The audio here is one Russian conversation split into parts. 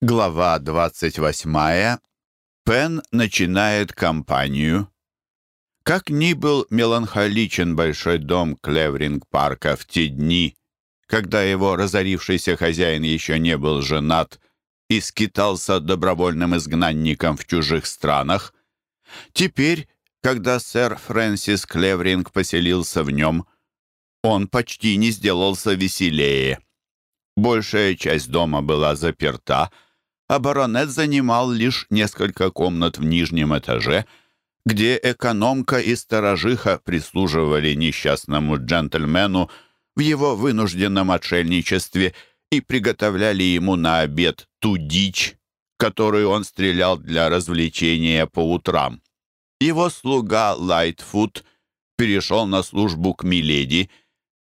Глава 28. Пен начинает кампанию. Как ни был меланхоличен большой дом Клевринг-парка в те дни, когда его разорившийся хозяин еще не был женат и скитался добровольным изгнанником в чужих странах, теперь, когда сэр Фрэнсис Клевринг поселился в нем, он почти не сделался веселее. Большая часть дома была заперта — а баронет занимал лишь несколько комнат в нижнем этаже, где экономка и сторожиха прислуживали несчастному джентльмену в его вынужденном отшельничестве и приготовляли ему на обед ту дичь, которую он стрелял для развлечения по утрам. Его слуга Лайтфуд перешел на службу к Миледи,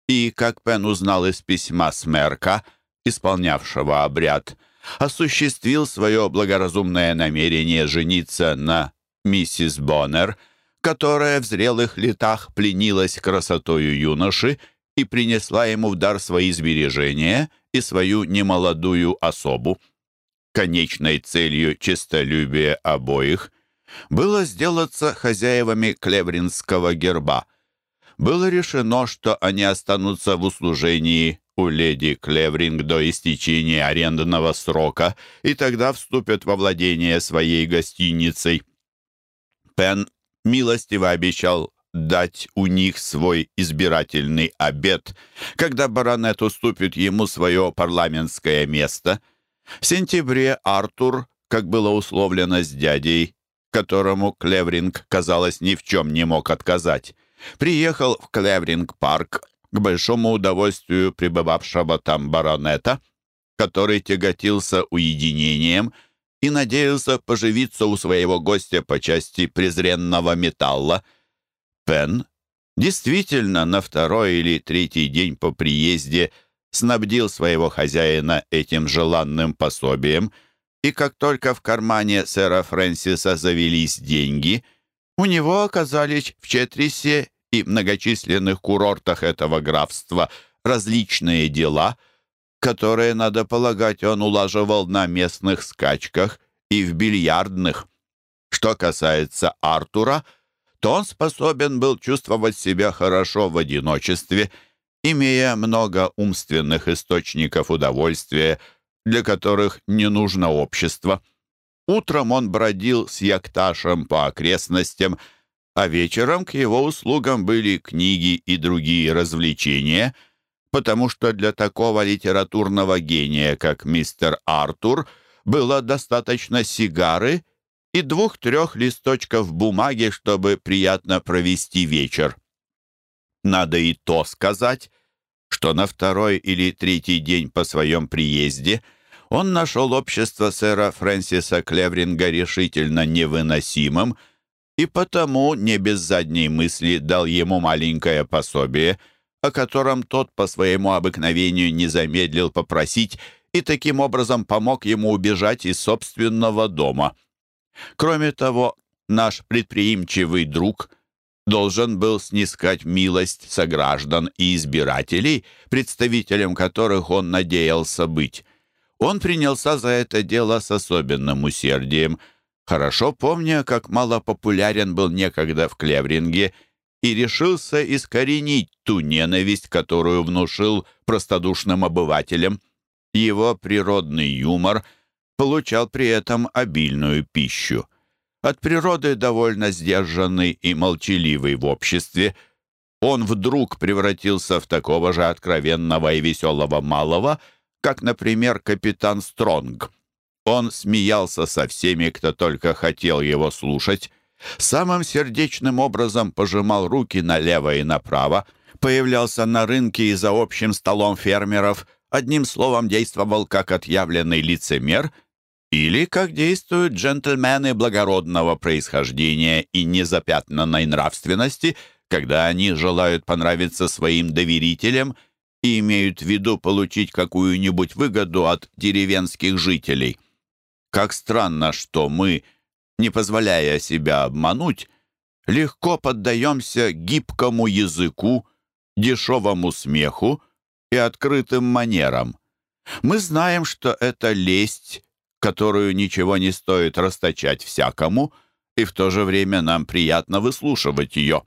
и, как Пен узнал из письма Смерка, исполнявшего обряд, осуществил свое благоразумное намерение жениться на миссис Боннер, которая в зрелых летах пленилась красотою юноши и принесла ему в дар свои сбережения и свою немолодую особу. Конечной целью честолюбия обоих было сделаться хозяевами клевринского герба. Было решено, что они останутся в услужении у леди Клевринг до истечения арендного срока и тогда вступят во владение своей гостиницей. Пен милостиво обещал дать у них свой избирательный обед, когда баронет уступит ему свое парламентское место. В сентябре Артур, как было условлено с дядей, которому Клевринг, казалось, ни в чем не мог отказать, приехал в Клевринг-парк к большому удовольствию пребывавшего там баронета, который тяготился уединением и надеялся поживиться у своего гостя по части презренного металла. Пен действительно на второй или третий день по приезде снабдил своего хозяина этим желанным пособием, и как только в кармане сэра Фрэнсиса завелись деньги, у него оказались в Четрисе и многочисленных курортах этого графства различные дела, которые, надо полагать, он улаживал на местных скачках и в бильярдных. Что касается Артура, то он способен был чувствовать себя хорошо в одиночестве, имея много умственных источников удовольствия, для которых не нужно общество. Утром он бродил с якташем по окрестностям – а вечером к его услугам были книги и другие развлечения, потому что для такого литературного гения, как мистер Артур, было достаточно сигары и двух-трех листочков бумаги, чтобы приятно провести вечер. Надо и то сказать, что на второй или третий день по своем приезде он нашел общество сэра Фрэнсиса Клевринга решительно невыносимым — и потому не без задней мысли дал ему маленькое пособие, о котором тот по своему обыкновению не замедлил попросить и таким образом помог ему убежать из собственного дома. Кроме того, наш предприимчивый друг должен был снискать милость сограждан и избирателей, представителем которых он надеялся быть. Он принялся за это дело с особенным усердием – хорошо помня, как мало популярен был некогда в Клевринге, и решился искоренить ту ненависть, которую внушил простодушным обывателям. Его природный юмор получал при этом обильную пищу. От природы довольно сдержанный и молчаливый в обществе, он вдруг превратился в такого же откровенного и веселого малого, как, например, капитан Стронг — он смеялся со всеми, кто только хотел его слушать, самым сердечным образом пожимал руки налево и направо, появлялся на рынке и за общим столом фермеров, одним словом действовал как отъявленный лицемер или как действуют джентльмены благородного происхождения и незапятнанной нравственности, когда они желают понравиться своим доверителям и имеют в виду получить какую-нибудь выгоду от деревенских жителей. Как странно, что мы, не позволяя себя обмануть, легко поддаемся гибкому языку, дешевому смеху и открытым манерам. Мы знаем, что это лесть, которую ничего не стоит расточать всякому, и в то же время нам приятно выслушивать ее.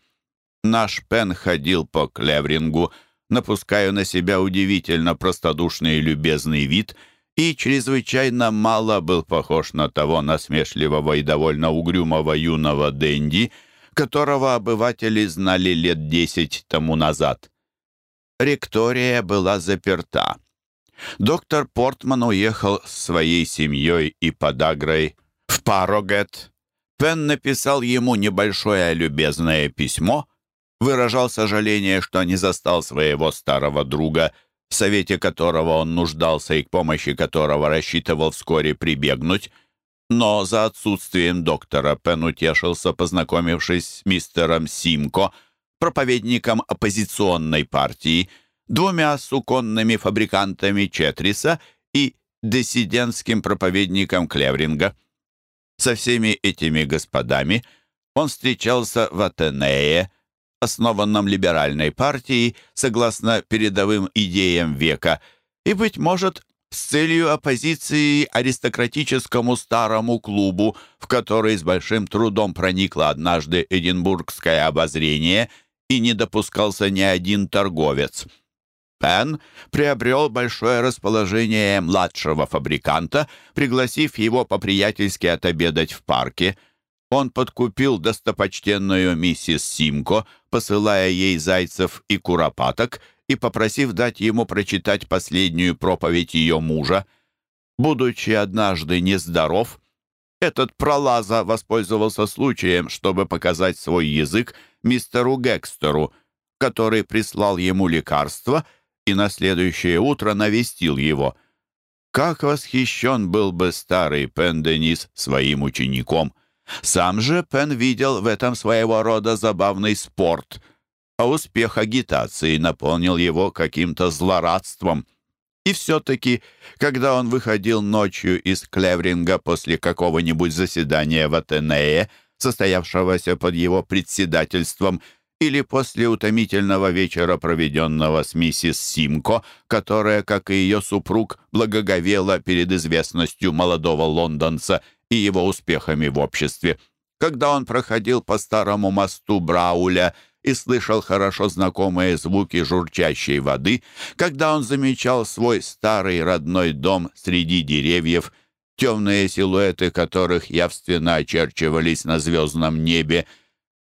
Наш Пен ходил по клеврингу, напуская на себя удивительно простодушный и любезный вид, и чрезвычайно мало был похож на того насмешливого и довольно угрюмого юного Дэнди, которого обыватели знали лет десять тому назад. Ректория была заперта. Доктор Портман уехал с своей семьей и подагрой в Парогет. Пен написал ему небольшое любезное письмо, выражал сожаление, что не застал своего старого друга, в совете которого он нуждался и к помощи которого рассчитывал вскоре прибегнуть, но за отсутствием доктора Пен утешился, познакомившись с мистером Симко — проповедником оппозиционной партии, двумя суконными фабрикантами Четриса и диссидентским проповедником Клевринга. Со всеми этими господами он встречался в Атенее, основанном либеральной партией, согласно передовым идеям века, и, быть может, с целью оппозиции аристократическому старому клубу, в который с большим трудом проникло однажды Эдинбургское обозрение – и не допускался ни один торговец. Пен приобрел большое расположение младшего фабриканта, пригласив его по-приятельски отобедать в парке. Он подкупил достопочтенную миссис Симко, посылая ей зайцев и куропаток, и попросив дать ему прочитать последнюю проповедь ее мужа. Будучи однажды нездоров, этот пролаза воспользовался случаем, чтобы показать свой язык мистеру Гекстеру, который прислал ему лекарство и на следующее утро навестил его. Как восхищен был бы старый Пен Денис своим учеником. Сам же Пен видел в этом своего рода забавный спорт, а успех агитации наполнил его каким-то злорадством. И все-таки, когда он выходил ночью из Клевринга после какого-нибудь заседания в Атенее, состоявшегося под его председательством, или после утомительного вечера, проведенного с миссис Симко, которая, как и ее супруг, благоговела перед известностью молодого лондонца и его успехами в обществе. Когда он проходил по старому мосту Брауля и слышал хорошо знакомые звуки журчащей воды, когда он замечал свой старый родной дом среди деревьев — темные силуэты которых явственно очерчивались на звездном небе.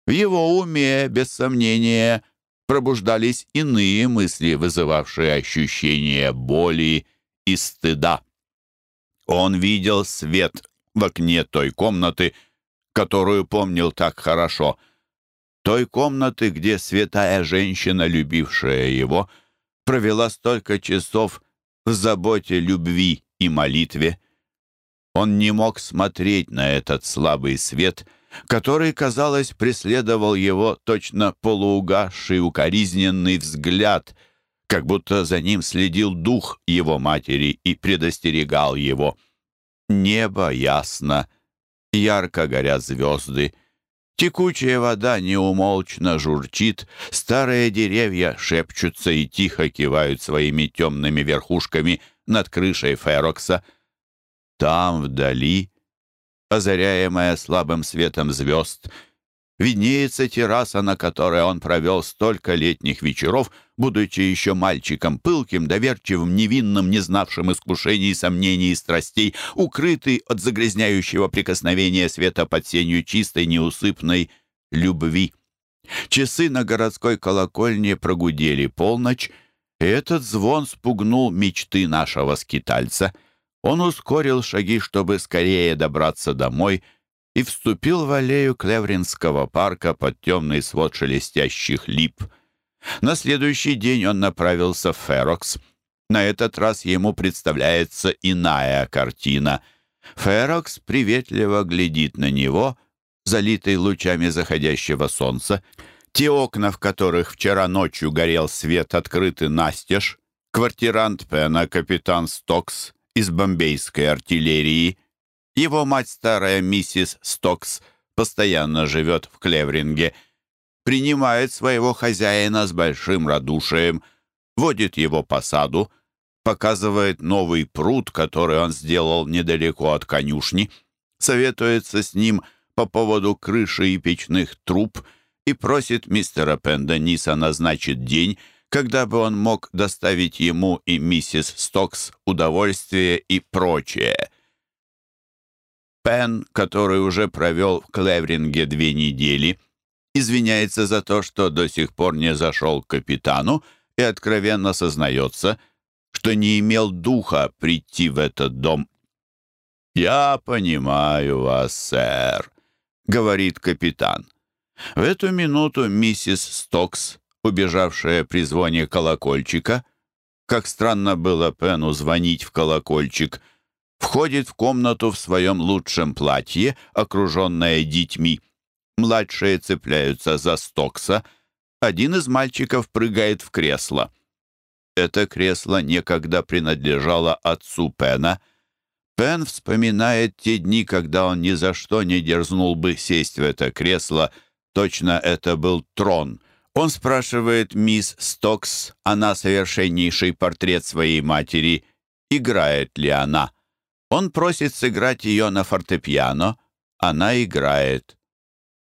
В его уме, без сомнения, пробуждались иные мысли, вызывавшие ощущение боли и стыда. Он видел свет в окне той комнаты, которую помнил так хорошо, той комнаты, где святая женщина, любившая его, провела столько часов в заботе, любви и молитве. Он не мог смотреть на этот слабый свет, который, казалось, преследовал его точно полуугасший укоризненный взгляд, как будто за ним следил дух его матери и предостерегал его. Небо ясно, ярко горят звезды, Текучая вода неумолчно журчит, старые деревья шепчутся и тихо кивают своими темными верхушками над крышей Ферокса — там, вдали, озаряемая слабым светом звезд, виднеется терраса, на которой он провел столько летних вечеров, будучи еще мальчиком, пылким, доверчивым, невинным, не знавшим искушений, сомнений и страстей, укрытый от загрязняющего прикосновения света под сенью чистой, неусыпной любви. Часы на городской колокольне прогудели полночь, и этот звон спугнул мечты нашего скитальца — он ускорил шаги, чтобы скорее добраться домой, и вступил в аллею Клевринского парка под темный свод шелестящих лип. На следующий день он направился в Ферокс. На этот раз ему представляется иная картина. Ферокс приветливо глядит на него, залитый лучами заходящего солнца. Те окна, в которых вчера ночью горел свет, открыты настежь. Квартирант Пена, капитан Стокс, из бомбейской артиллерии. Его мать, старая миссис Стокс, постоянно живет в Клевринге, принимает своего хозяина с большим радушием, водит его по саду, показывает новый пруд, который он сделал недалеко от конюшни, советуется с ним по поводу крыши и печных труб и просит мистера Пендениса назначить день, когда бы он мог доставить ему и миссис Стокс удовольствие и прочее. Пен, который уже провел в Клевринге две недели, извиняется за то, что до сих пор не зашел к капитану и откровенно сознается, что не имел духа прийти в этот дом. «Я понимаю вас, сэр», — говорит капитан. В эту минуту миссис Стокс убежавшая при звоне колокольчика, как странно было Пену звонить в колокольчик, входит в комнату в своем лучшем платье, окруженная детьми. Младшие цепляются за Стокса. Один из мальчиков прыгает в кресло. Это кресло некогда принадлежало отцу Пена. Пен вспоминает те дни, когда он ни за что не дерзнул бы сесть в это кресло. Точно это был трон — он спрашивает мисс Стокс, она совершеннейший портрет своей матери, играет ли она. Он просит сыграть ее на фортепиано, она играет.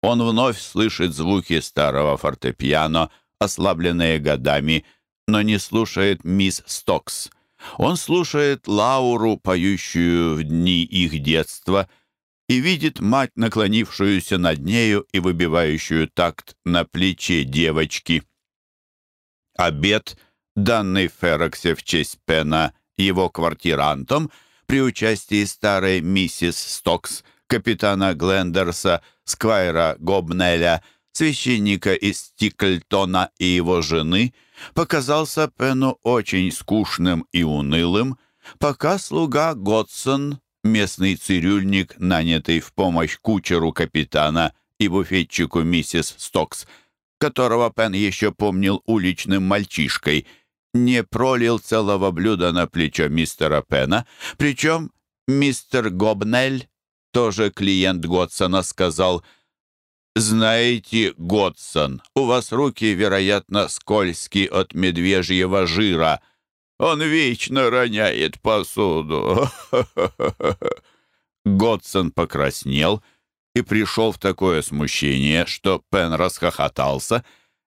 Он вновь слышит звуки старого фортепиано, ослабленные годами, но не слушает мисс Стокс. Он слушает Лауру, поющую в дни их детства — и видит мать, наклонившуюся над нею и выбивающую такт на плече девочки. Обед, данный Фероксе в честь Пена его квартирантом, при участии старой миссис Стокс, капитана Глендерса, сквайра Гобнеля, священника из Стикльтона и его жены, показался Пену очень скучным и унылым, пока слуга Годсон местный цирюльник, нанятый в помощь кучеру капитана и буфетчику миссис Стокс, которого Пен еще помнил уличным мальчишкой, не пролил целого блюда на плечо мистера Пена, причем мистер Гобнель, тоже клиент Годсона, сказал «Знаете, Годсон, у вас руки, вероятно, скользкие от медвежьего жира», он вечно роняет посуду. Годсон покраснел и пришел в такое смущение, что Пен расхохотался,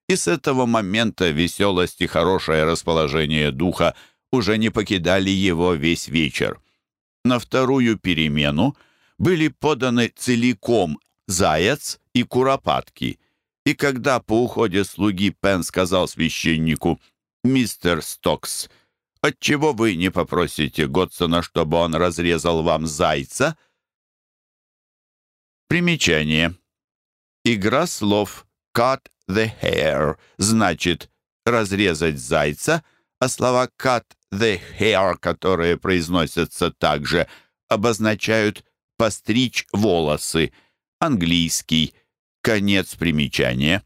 и с этого момента веселость и хорошее расположение духа уже не покидали его весь вечер. На вторую перемену были поданы целиком заяц и куропатки, и когда по уходе слуги Пен сказал священнику «Мистер Стокс, Отчего вы не попросите Готсона, чтобы он разрезал вам зайца? Примечание. Игра слов «cut the hair» значит «разрезать зайца», а слова «cut the hair», которые произносятся также, обозначают «постричь волосы». Английский. Конец примечания.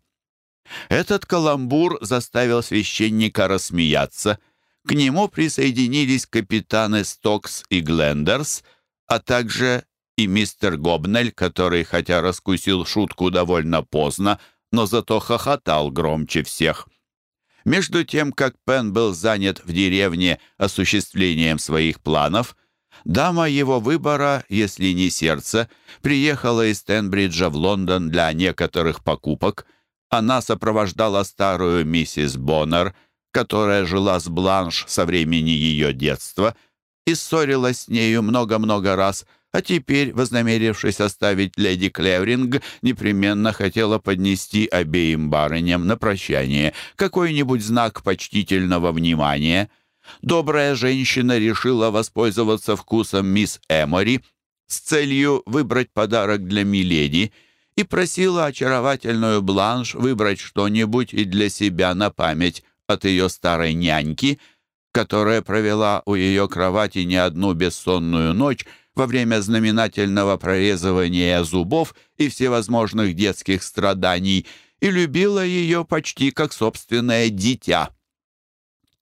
Этот каламбур заставил священника рассмеяться – к нему присоединились капитаны Стокс и Глендерс, а также и мистер Гобнель, который, хотя раскусил шутку довольно поздно, но зато хохотал громче всех. Между тем, как Пен был занят в деревне осуществлением своих планов, дама его выбора, если не сердце, приехала из Тенбриджа в Лондон для некоторых покупок. Она сопровождала старую миссис Боннер — которая жила с Бланш со времени ее детства и ссорилась с нею много-много раз, а теперь, вознамерившись оставить леди Клевринг, непременно хотела поднести обеим барыням на прощание какой-нибудь знак почтительного внимания. Добрая женщина решила воспользоваться вкусом мисс Эмори с целью выбрать подарок для Миледи и просила очаровательную Бланш выбрать что-нибудь и для себя на память от ее старой няньки, которая провела у ее кровати не одну бессонную ночь во время знаменательного прорезывания зубов и всевозможных детских страданий и любила ее почти как собственное дитя.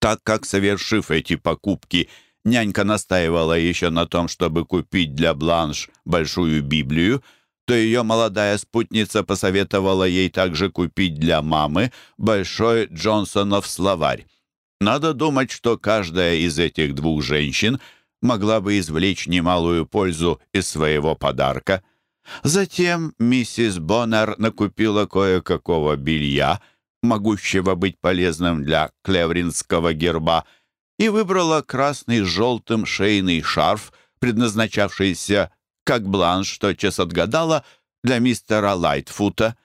Так как, совершив эти покупки, нянька настаивала еще на том, чтобы купить для Бланш большую Библию, то ее молодая спутница посоветовала ей также купить для мамы большой Джонсонов словарь. Надо думать, что каждая из этих двух женщин могла бы извлечь немалую пользу из своего подарка. Затем миссис Боннер накупила кое-какого белья, могущего быть полезным для клевринского герба, и выбрала красный с желтым шейный шарф, предназначавшийся, как бланш тотчас отгадала, для мистера Лайтфута.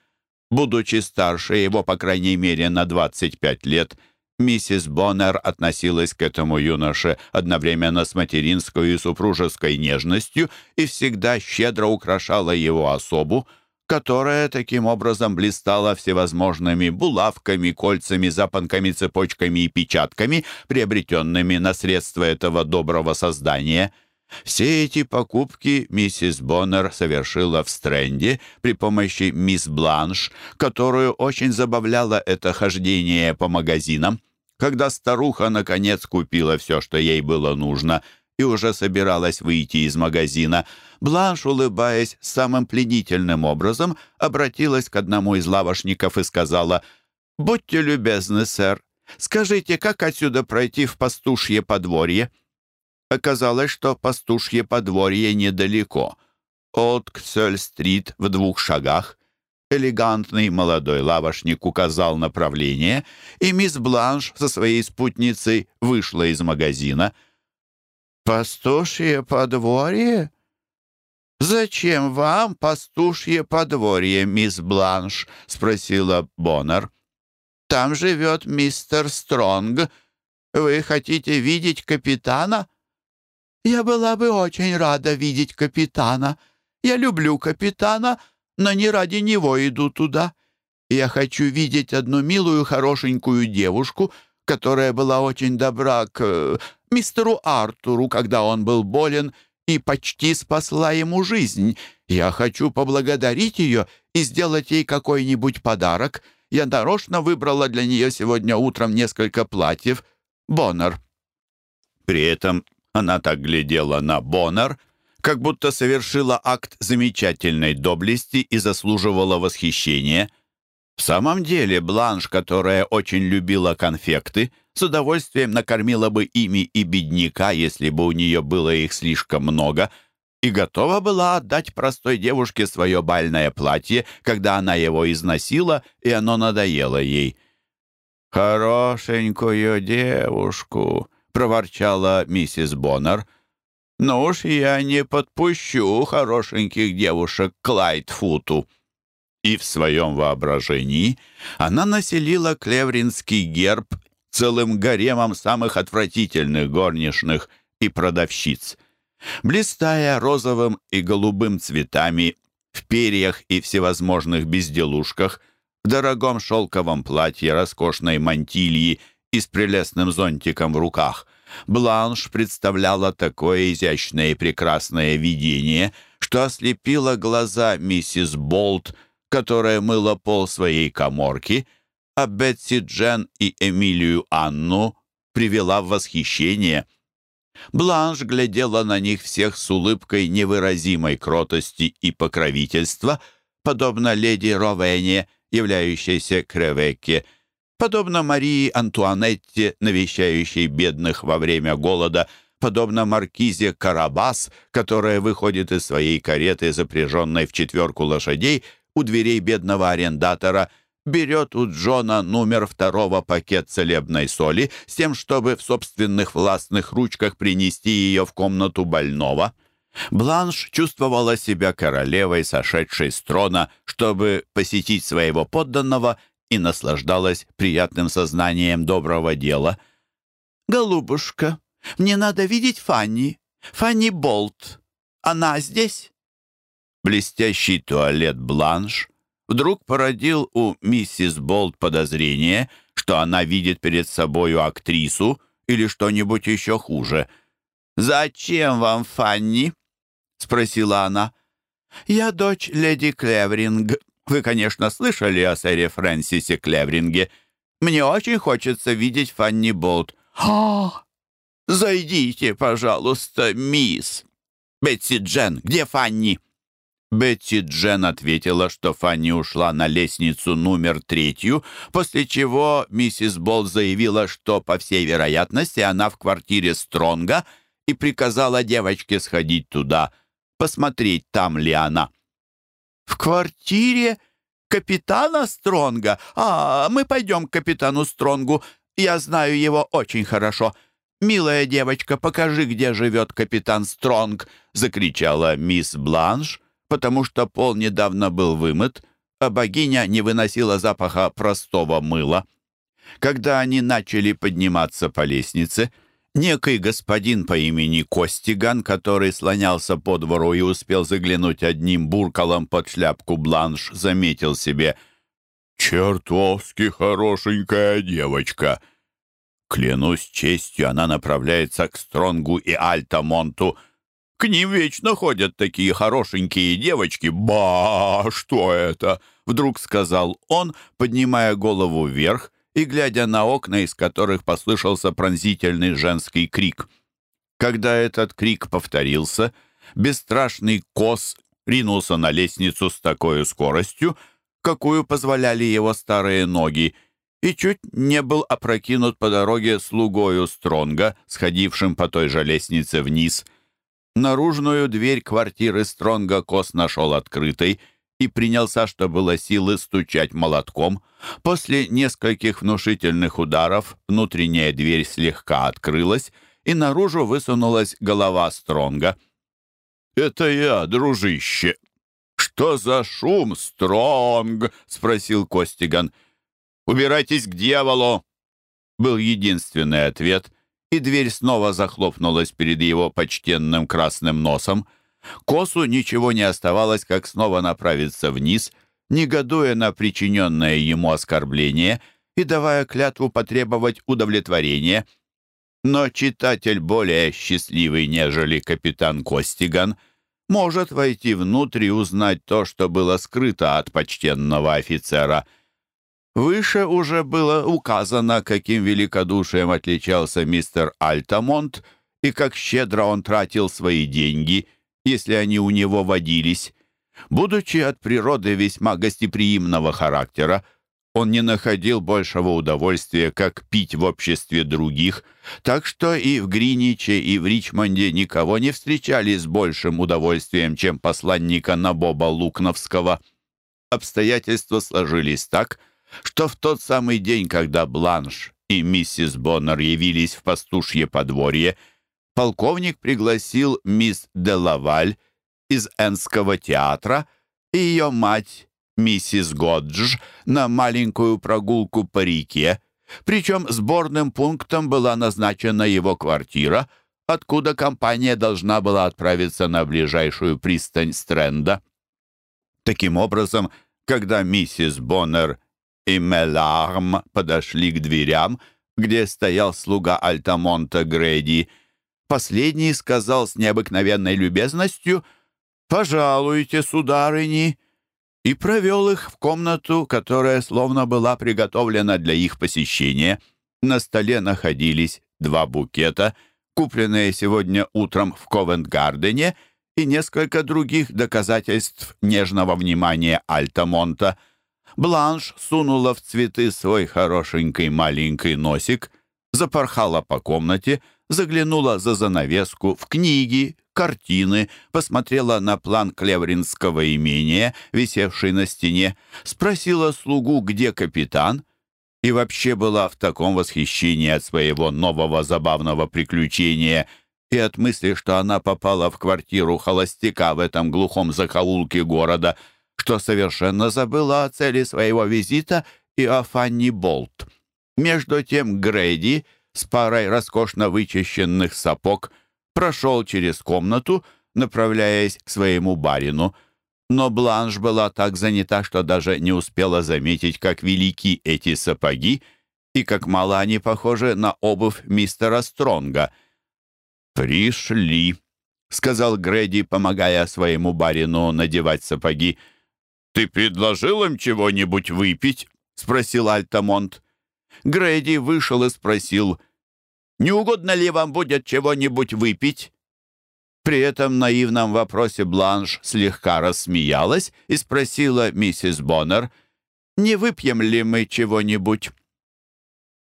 Будучи старше его, по крайней мере, на 25 лет, миссис Боннер относилась к этому юноше одновременно с материнской и супружеской нежностью и всегда щедро украшала его особу, которая таким образом блистала всевозможными булавками, кольцами, запонками, цепочками и печатками, приобретенными на средства этого доброго создания — все эти покупки миссис Боннер совершила в Стрэнде при помощи мисс Бланш, которую очень забавляло это хождение по магазинам. Когда старуха наконец купила все, что ей было нужно, и уже собиралась выйти из магазина, Бланш, улыбаясь самым пленительным образом, обратилась к одному из лавошников и сказала «Будьте любезны, сэр, скажите, как отсюда пройти в пастушье подворье?» Оказалось, что пастушье подворье недалеко. От Ксёль-стрит в двух шагах. Элегантный молодой лавошник указал направление, и мисс Бланш со своей спутницей вышла из магазина. «Пастушье подворье? Зачем вам пастушье подворье, мисс Бланш?» — спросила Боннер. «Там живет мистер Стронг. Вы хотите видеть капитана?» «Я была бы очень рада видеть капитана. Я люблю капитана, но не ради него иду туда. Я хочу видеть одну милую, хорошенькую девушку, которая была очень добра к э, мистеру Артуру, когда он был болен, и почти спасла ему жизнь. Я хочу поблагодарить ее и сделать ей какой-нибудь подарок. Я нарочно выбрала для нее сегодня утром несколько платьев. Боннер». При этом она так глядела на Боннер, как будто совершила акт замечательной доблести и заслуживала восхищения. В самом деле Бланш, которая очень любила конфекты, с удовольствием накормила бы ими и бедняка, если бы у нее было их слишком много, и готова была отдать простой девушке свое бальное платье, когда она его износила, и оно надоело ей. «Хорошенькую девушку», проворчала миссис Боннер. «Ну уж я не подпущу хорошеньких девушек к Лайтфуту». И в своем воображении она населила клевринский герб целым гаремом самых отвратительных горничных и продавщиц. Блистая розовым и голубым цветами, в перьях и всевозможных безделушках, в дорогом шелковом платье, роскошной мантильи и с прелестным зонтиком в руках. Бланш представляла такое изящное и прекрасное видение, что ослепила глаза миссис Болт, которая мыла пол своей коморки, а Бетси Джен и Эмилию Анну привела в восхищение. Бланш глядела на них всех с улыбкой невыразимой кротости и покровительства, подобно леди Ровене, являющейся к Ревекке – подобно Марии Антуанетте, навещающей бедных во время голода, подобно маркизе Карабас, которая выходит из своей кареты, запряженной в четверку лошадей, у дверей бедного арендатора, берет у Джона номер второго пакет целебной соли с тем, чтобы в собственных властных ручках принести ее в комнату больного. Бланш чувствовала себя королевой, сошедшей с трона, чтобы посетить своего подданного и наслаждалась приятным сознанием доброго дела. «Голубушка, мне надо видеть Фанни. Фанни Болт. Она здесь?» Блестящий туалет Бланш вдруг породил у миссис Болт подозрение, что она видит перед собою актрису или что-нибудь еще хуже. «Зачем вам Фанни?» — спросила она. «Я дочь леди Клевринг вы, конечно, слышали о сэре Фрэнсисе Клевринге. Мне очень хочется видеть Фанни Болт. «А, зайдите, пожалуйста, мисс. Бетси Джен, где Фанни?» Бетти Джен ответила, что Фанни ушла на лестницу номер третью, после чего миссис Болт заявила, что, по всей вероятности, она в квартире Стронга и приказала девочке сходить туда, посмотреть, там ли она. «В квартире капитана Стронга? А, мы пойдем к капитану Стронгу. Я знаю его очень хорошо. Милая девочка, покажи, где живет капитан Стронг!» — закричала мисс Бланш — потому что пол недавно был вымыт, а богиня не выносила запаха простого мыла. Когда они начали подниматься по лестнице, некий господин по имени Костиган, который слонялся по двору и успел заглянуть одним буркалом под шляпку бланш, заметил себе «Чертовски хорошенькая девочка!» Клянусь честью, она направляется к Стронгу и Альтамонту, к ним вечно ходят такие хорошенькие девочки. Ба, что это?» Вдруг сказал он, поднимая голову вверх и глядя на окна, из которых послышался пронзительный женский крик. Когда этот крик повторился, бесстрашный кос ринулся на лестницу с такой скоростью, какую позволяли его старые ноги, и чуть не был опрокинут по дороге слугою Стронга, сходившим по той же лестнице вниз — Наружную дверь квартиры Стронга Кос нашел открытой и принялся, что было силы, стучать молотком. После нескольких внушительных ударов внутренняя дверь слегка открылась, и наружу высунулась голова Стронга. «Это я, дружище!» «Что за шум, Стронг?» — спросил Костиган. «Убирайтесь к дьяволу!» Был единственный ответ, и дверь снова захлопнулась перед его почтенным красным носом. Косу ничего не оставалось, как снова направиться вниз, негодуя на причиненное ему оскорбление и давая клятву потребовать удовлетворения. Но читатель более счастливый, нежели капитан Костиган, может войти внутрь и узнать то, что было скрыто от почтенного офицера — Выше уже было указано, каким великодушием отличался мистер Альтамонт и как щедро он тратил свои деньги, если они у него водились. Будучи от природы весьма гостеприимного характера, он не находил большего удовольствия, как пить в обществе других, так что и в Гриниче, и в Ричмонде никого не встречали с большим удовольствием, чем посланника Набоба Лукновского. Обстоятельства сложились так, в тот самый день, когда Бланш и миссис Боннер явились в пастушье подворье, полковник пригласил мисс Делаваль из Энского театра и ее мать, миссис Годж, на маленькую прогулку по реке, причем сборным пунктом была назначена его квартира, откуда компания должна была отправиться на ближайшую пристань Стрэнда. Таким образом, когда миссис Боннер и Меларм подошли к дверям, где стоял слуга Альтамонта Грэди. Последний сказал с необыкновенной любезностью «Пожалуйте, сударыни», и провел их в комнату, которая словно была приготовлена для их посещения. На столе находились два букета, купленные сегодня утром в Ковент-Гардене, и несколько других доказательств нежного внимания Альтамонта — Бланш сунула в цветы свой хорошенький маленький носик, запорхала по комнате, заглянула за занавеску в книги, картины, посмотрела на план Клевринского имения, висевший на стене, спросила слугу, где капитан, и вообще была в таком восхищении от своего нового забавного приключения и от мысли, что она попала в квартиру холостяка в этом глухом закоулке города — что совершенно забыла о цели своего визита и о Фанни Болт. Между тем Грейди с парой роскошно вычищенных сапог прошел через комнату, направляясь к своему барину. Но Бланш была так занята, что даже не успела заметить, как велики эти сапоги и как мало они похожи на обувь мистера Стронга. «Пришли», — сказал Грэди, помогая своему барину надевать сапоги. «Ты предложил им чего-нибудь выпить?» — спросил Альтамонт. Грейди вышел и спросил, «Не угодно ли вам будет чего-нибудь выпить?» При этом наивном вопросе Бланш слегка рассмеялась и спросила миссис Боннер, «Не выпьем ли мы чего-нибудь?»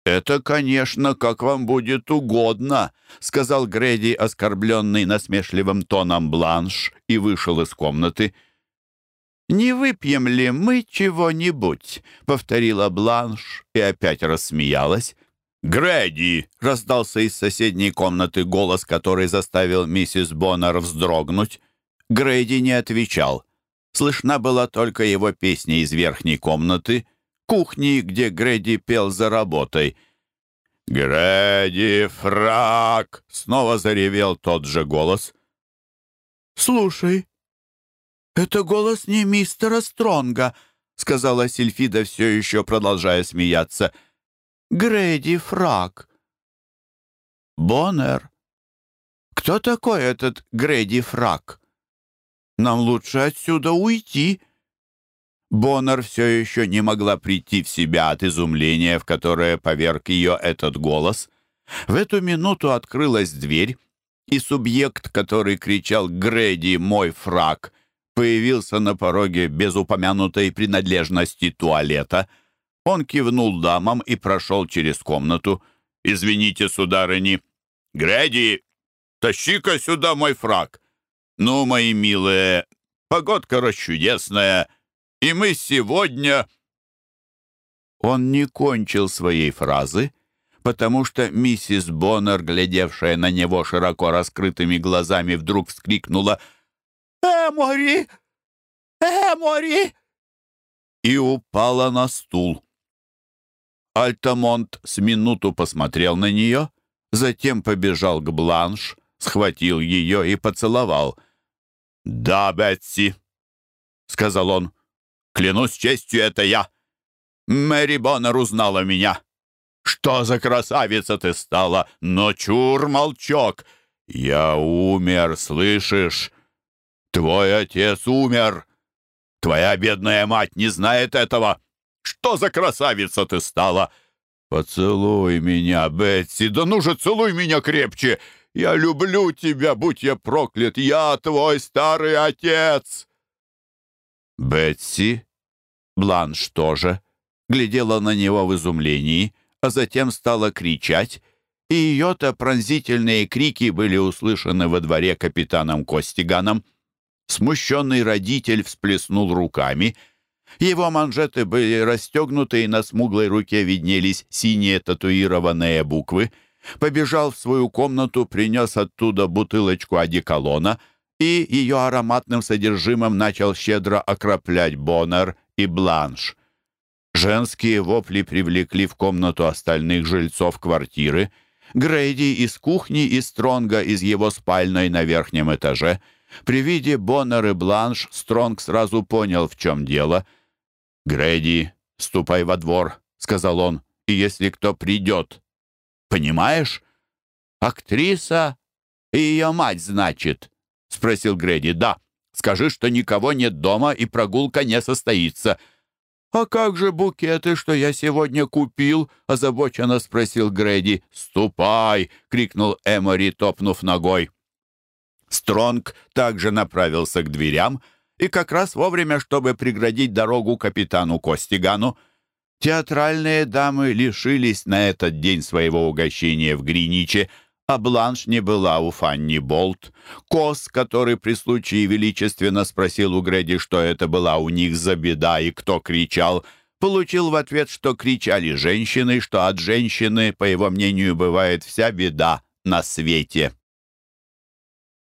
«Это, конечно, как вам будет угодно», — сказал Грэди, оскорбленный насмешливым тоном Бланш, и вышел из комнаты. «Не выпьем ли мы чего-нибудь?» — повторила Бланш и опять рассмеялась. «Грэди!» — раздался из соседней комнаты голос, который заставил миссис Боннер вздрогнуть. Грэди не отвечал. Слышна была только его песня из верхней комнаты — кухни, где Грэди пел за работой. «Грэди, фраг!» — снова заревел тот же голос. «Слушай, это голос не мистера Стронга», — сказала Сильфида, все еще продолжая смеяться. «Грэди Фраг». «Боннер, кто такой этот Грэди Фраг? Нам лучше отсюда уйти». Боннер все еще не могла прийти в себя от изумления, в которое поверг ее этот голос. В эту минуту открылась дверь, и субъект, который кричал «Грэди, мой фраг!», появился на пороге без упомянутой принадлежности туалета. Он кивнул дамам и прошел через комнату. «Извините, сударыни!» «Грэди, тащи-ка сюда мой фраг!» «Ну, мои милые, погодка расчудесная!» И мы сегодня...» Он не кончил своей фразы, потому что миссис Боннер, глядевшая на него широко раскрытыми глазами, вдруг вскрикнула «Эмори! Эмори!» и упала на стул. Альтамонт с минуту посмотрел на нее, затем побежал к Бланш, схватил ее и поцеловал. «Да, Бетси», — сказал он, Клянусь честью, это я. Мэри Боннер узнала меня. Что за красавица ты стала? Но чур, молчок. Я умер, слышишь? Твой отец умер. Твоя бедная мать не знает этого. Что за красавица ты стала? Поцелуй меня, Бетси. Да ну же, целуй меня крепче. Я люблю тебя, будь я проклят. Я твой старый отец. Бетси, Бланш тоже, глядела на него в изумлении, а затем стала кричать, и ее-то пронзительные крики были услышаны во дворе капитаном Костиганом. Смущенный родитель всплеснул руками. Его манжеты были расстегнуты, и на смуглой руке виднелись синие татуированные буквы. Побежал в свою комнату, принес оттуда бутылочку одеколона — и ее ароматным содержимым начал щедро окроплять Боннер и Бланш. Женские вопли привлекли в комнату остальных жильцов квартиры. Грейди из кухни и Стронга из его спальной на верхнем этаже. При виде Боннер и Бланш Стронг сразу понял, в чем дело. «Грейди, ступай во двор», — сказал он, — «и если кто придет, понимаешь? Актриса и ее мать, значит». — спросил Грэди. «Да. Скажи, что никого нет дома и прогулка не состоится». «А как же букеты, что я сегодня купил?» — озабоченно спросил Грэди. «Ступай!» — крикнул Эмори, топнув ногой. Стронг также направился к дверям и как раз вовремя, чтобы преградить дорогу капитану Костигану. Театральные дамы лишились на этот день своего угощения в Гриниче — а Бланш не была у Фанни Болт. Кос, который при случае величественно спросил у Грэди, что это была у них за беда и кто кричал, получил в ответ, что кричали женщины, что от женщины, по его мнению, бывает вся беда на свете.